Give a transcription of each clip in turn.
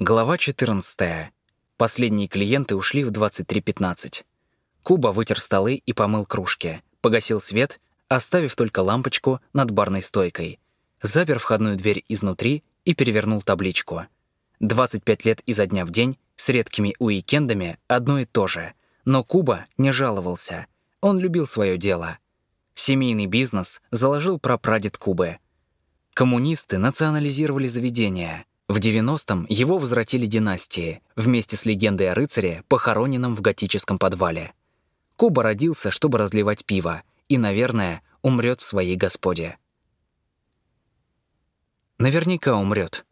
Глава 14. Последние клиенты ушли в 23.15. Куба вытер столы и помыл кружки, погасил свет, оставив только лампочку над барной стойкой, запер входную дверь изнутри и перевернул табличку. 25 лет изо дня в день, с редкими уикендами, одно и то же. Но Куба не жаловался. Он любил свое дело. Семейный бизнес заложил прапрадед Кубы. Коммунисты национализировали заведения — в 90-м его возвратили династии, вместе с легендой о рыцаре, похороненном в готическом подвале. Куба родился, чтобы разливать пиво, и, наверное, умрет в своей господе. Наверняка умрет.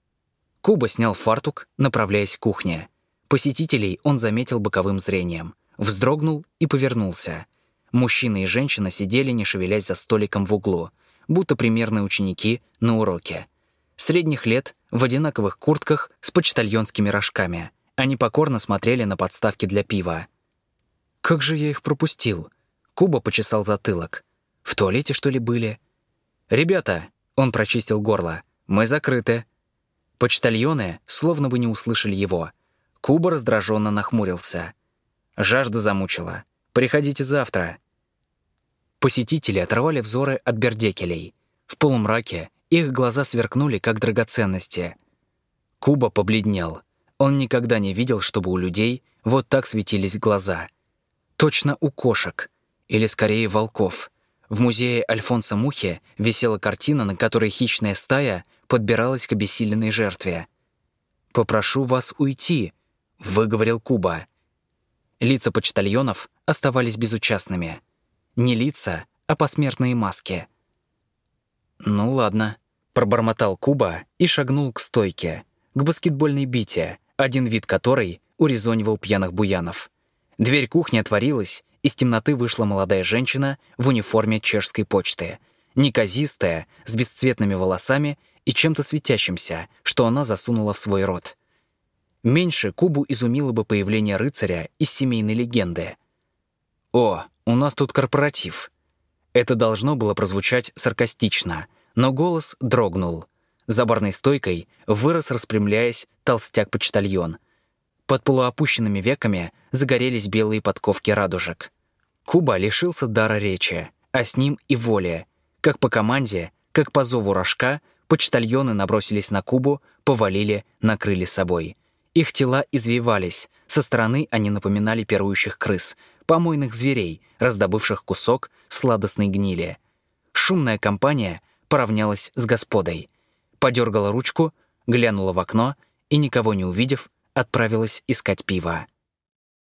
Куба снял фартук, направляясь к кухне. Посетителей он заметил боковым зрением, вздрогнул и повернулся. Мужчина и женщина сидели, не шевелясь за столиком в углу, будто примерные ученики на уроке. Средних лет, в одинаковых куртках с почтальонскими рожками. Они покорно смотрели на подставки для пива. «Как же я их пропустил?» Куба почесал затылок. «В туалете, что ли, были?» «Ребята!» — он прочистил горло. «Мы закрыты». Почтальоны словно бы не услышали его. Куба раздраженно нахмурился. «Жажда замучила. Приходите завтра». Посетители оторвали взоры от бердекелей. В полумраке их глаза сверкнули, как драгоценности. Куба побледнел. Он никогда не видел, чтобы у людей вот так светились глаза. Точно у кошек. Или скорее волков. В музее Альфонса Мухи висела картина, на которой хищная стая подбиралась к обессиленной жертве. «Попрошу вас уйти», — выговорил Куба. Лица почтальонов оставались безучастными. Не лица, а посмертные маски — «Ну ладно», — пробормотал Куба и шагнул к стойке, к баскетбольной бите, один вид которой урезонивал пьяных буянов. Дверь кухни отворилась, из темноты вышла молодая женщина в униформе чешской почты, неказистая, с бесцветными волосами и чем-то светящимся, что она засунула в свой рот. Меньше Кубу изумило бы появление рыцаря из семейной легенды. «О, у нас тут корпоратив», это должно было прозвучать саркастично, но голос дрогнул. За барной стойкой вырос, распрямляясь, толстяк-почтальон. Под полуопущенными веками загорелись белые подковки радужек. Куба лишился дара речи, а с ним и воли. Как по команде, как по зову рожка, почтальоны набросились на Кубу, повалили, накрыли собой. Их тела извивались, со стороны они напоминали пирующих крыс, помойных зверей, раздобывших кусок сладостной гнили. Шумная компания поравнялась с господой. Подергала ручку, глянула в окно и, никого не увидев, отправилась искать пиво.